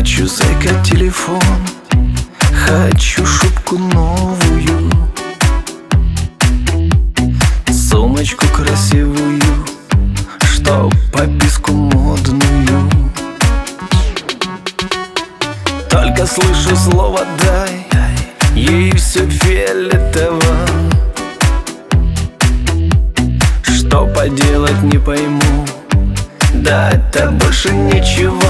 Хочу зайка телефон Хочу шубку новую Сумочку красивую Чтоб пописку модную. Только слышу слово «дай» Ей все фиолетово. Что поделать не пойму Да это больше ничего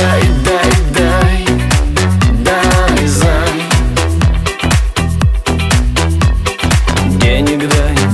Дай, дай, дай, дай зай Денег дай,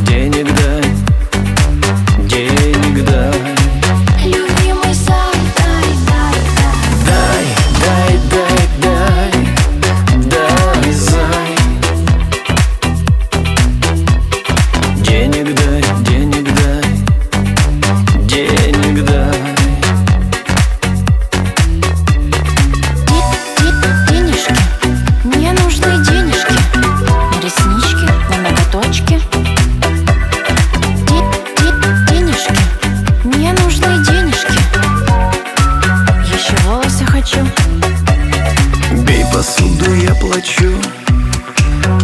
плачу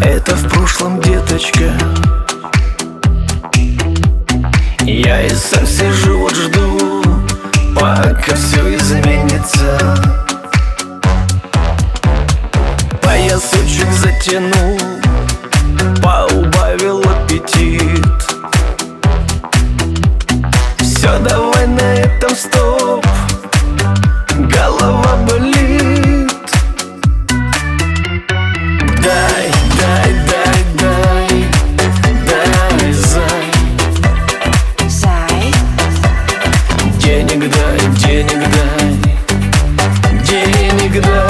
Это в прошлом, деточка. Я и сам сижу, вот жду Пока все изменится. Поясочек затянул День и денег день и дай